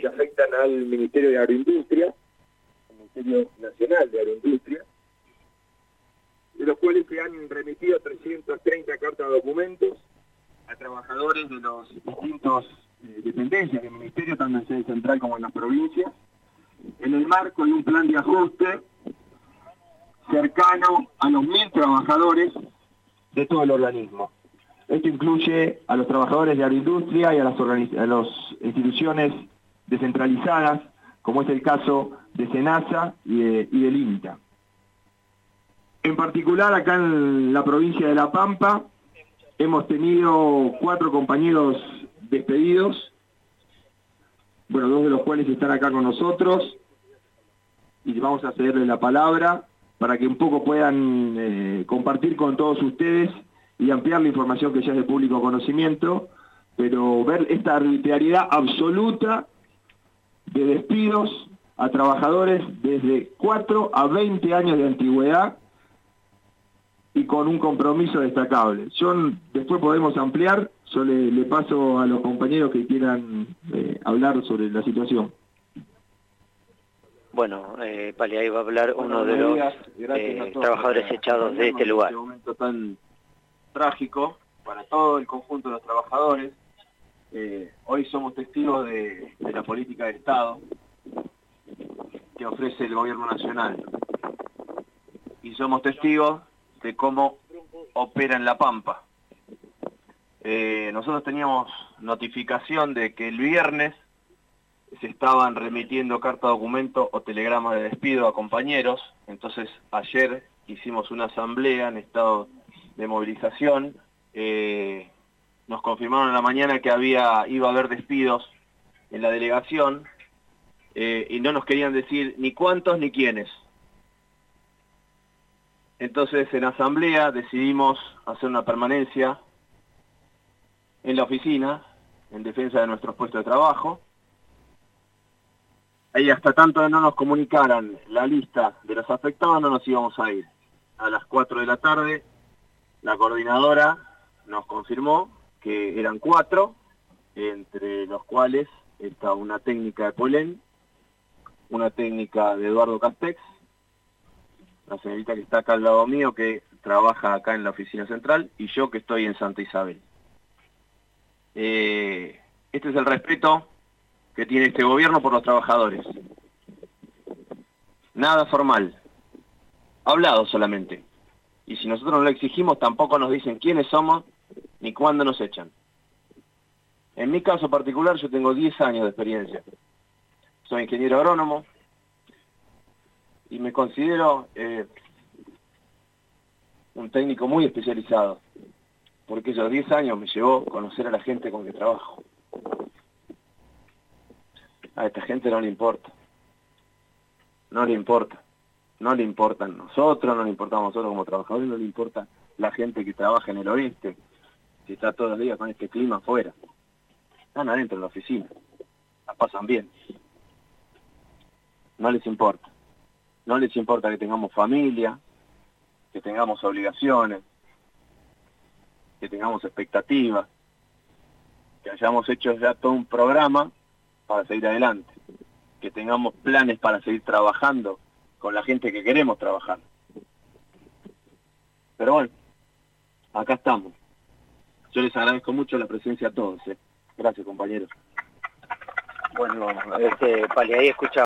Que afectan al Ministerio de Agroindustria, el Ministerio Nacional de Agroindustria, de los cuales se han remitido 330 cartas de documentos a trabajadores de los distintos eh, dependencias del Ministerio, tanto en sede central como en las provincias, en el marco de un plan de ajuste cercano a los mil trabajadores de todo el organismo. Esto incluye a los trabajadores de agroindustria y a las, instituciones descentralizadas, como es el caso de SENASA y, de, y del INTA. En particular, acá en la provincia de La Pampa, hemos tenido cuatro compañeros despedidos, bueno, dos de los cuales están acá con nosotros, y vamos a cederle la palabra para que un poco puedan eh, compartir con todos ustedes y ampliar la información que ya es de público conocimiento, pero ver esta arbitrariedad absoluta de despidos a trabajadores desde 4 a 20 años de antigüedad y con un compromiso destacable. Yo después podemos ampliar, yo le, paso a los compañeros que quieran eh, hablar sobre la situación. Bueno, eh, ahí va a hablar uno de los eh, trabajadores echados de este lugar. Este momento tan trágico para todo el conjunto de los trabajadores. Eh, hoy somos testigos de, la política de Estado que ofrece el gobierno nacional. Y somos testigos de cómo opera en La Pampa. Eh, nosotros teníamos notificación de que el viernes se estaban remitiendo carta documento o telegrama de despido a compañeros, entonces ayer hicimos una asamblea en estado de movilización. Eh, nos confirmaron en la mañana que había iba a haber despidos en la delegación eh, y no nos querían decir ni cuántos ni quiénes. Entonces en asamblea decidimos hacer una permanencia en la oficina en defensa de nuestros puestos de trabajo. Ahí hasta tanto no nos comunicaran la lista de los afectados no nos íbamos a ir. A las 4 de la tarde la coordinadora nos confirmó que eran cuatro, entre los cuales está una técnica de Polén, una técnica de Eduardo Castex, la señorita que está acá al lado mío que trabaja acá en la oficina central y yo que estoy en Santa Isabel. Eh, este es el respeto que tiene este gobierno por los trabajadores. Nada formal, hablado solamente. Y si nosotros no lo exigimos, tampoco nos dicen quiénes somos ni cuándo nos echan. En mi caso particular, yo tengo 10 años de experiencia. Soy ingeniero agrónomo y me considero eh, un técnico muy especializado, porque esos 10 años me llevó a conocer a la gente con que trabajo. A esta gente no le importa. No le importa no le importan nosotros, no le importamos nosotros como trabajadores, no le importa la gente que trabaja en el oeste, que está todos los días con este clima afuera. Están adentro de la oficina, la pasan bien. No les importa. No les importa que tengamos familia, que tengamos obligaciones, que tengamos expectativas, que hayamos hecho ya todo un programa para seguir adelante, que tengamos planes para seguir trabajando con la gente que queremos trabajar. Pero bueno, acá estamos. Yo les agradezco mucho la presencia a todos. ¿eh? Gracias, compañeros. Bueno, este, Pali, ahí escuchamos.